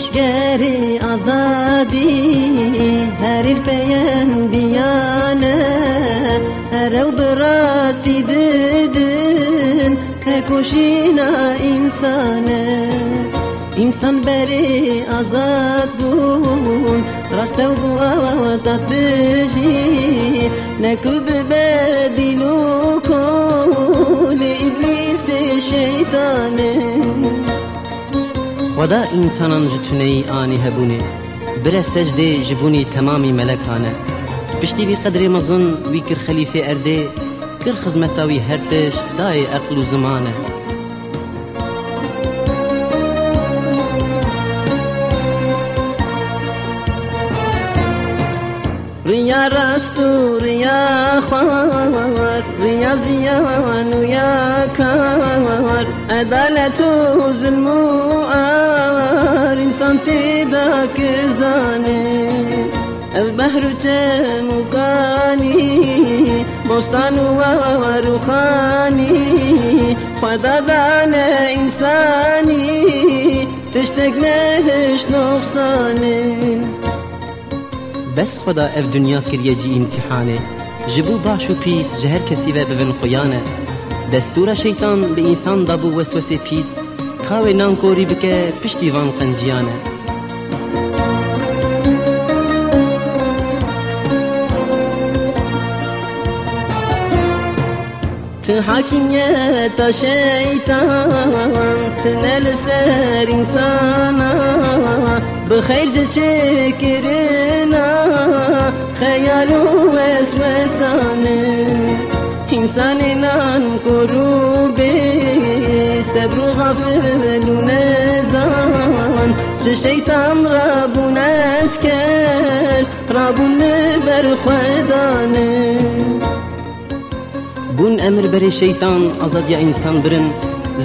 شورشگری آزادی هر الپیان بیانه هر او براستی ددن کشینا انسانه انسان بری آزاد بون راستو بو آزاد بجی نکو ببدلو کل و دا انسانان جتنهای آنی هبونه بر سجده جبونی تمامی ملکانه پشتی بی قدری مظن ویکر خلیفه ارضی کر خزمت اوی هر دش دای اقلو زمانه ریا راستو ریا خواه ریا زیاه و نویا که ادارت و حزلمو تیدا کرزانه او بحر تمکانی بستان و روخانی خدا دان انسانی تشتک نهش نقصانه. بس خدا اف دنیا کریه جی امتحانه جبو باش و پیس جهر کسی و ببن خویانه. دستور شیطان به انسان دابو وسوسه پیس کاوه نان کوری بکه پشتی وان قنجیانه. حاكمية شيطان تنال سر إنسانا بخير جتشكرنا خيال وسوسانه إنساننا كروبي صبر وغفل ونزان شيطان ربنا اسكر ربنا برخدانه emir bere şeytan azadiya insan birin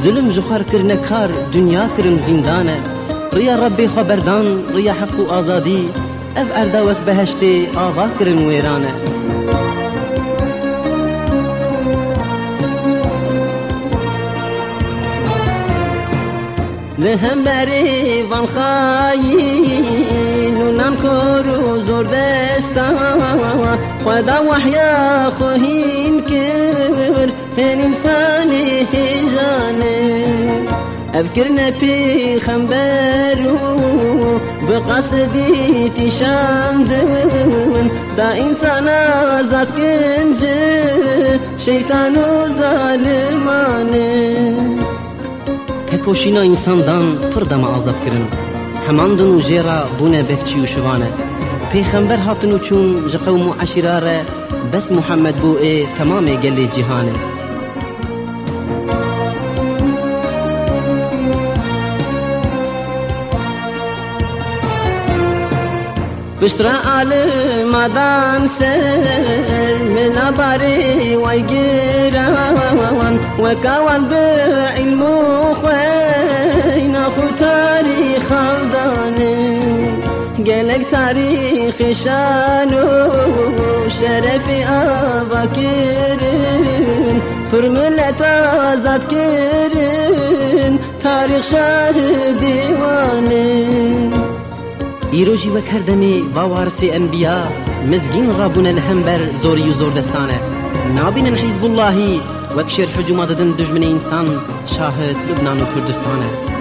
Zulüm juhar kirne kar dünya kirin zindane. Riya Rabbi haberdan riya hakku azadi. Ev erda vek beheşti ava kirin wêrane Ve hem beri van hain Nunan koru zor destan. خدا وحیا خوهین کر هن انسانی هجانه أذكرنا في خنبرو بقصدي تشاندن دا إنسان ذات كنج شيطان ظالمانه تکوشینا انساندان پر دما آزاد کرن حماندن و جیرا بونه بکچی و شوانه پیغمبر هاتن و چون جقوم و بس محمد بو ای تمام گلی جهانه. بشرى عالم مدان سر من باري ويجيران وكوان بعلم خوين قالك تاريخ شانو شرفي أباكرين فرملة آزاد كرين تاريخ شاهد ديواني ایروژی وک هر دمی باوارسی انبیا مزگین رابون الهمبر زوری و زور دستانه نابینن حزب اللهی وک شر حجومات دن دجمن انسان شاهد لبنان و کردستانه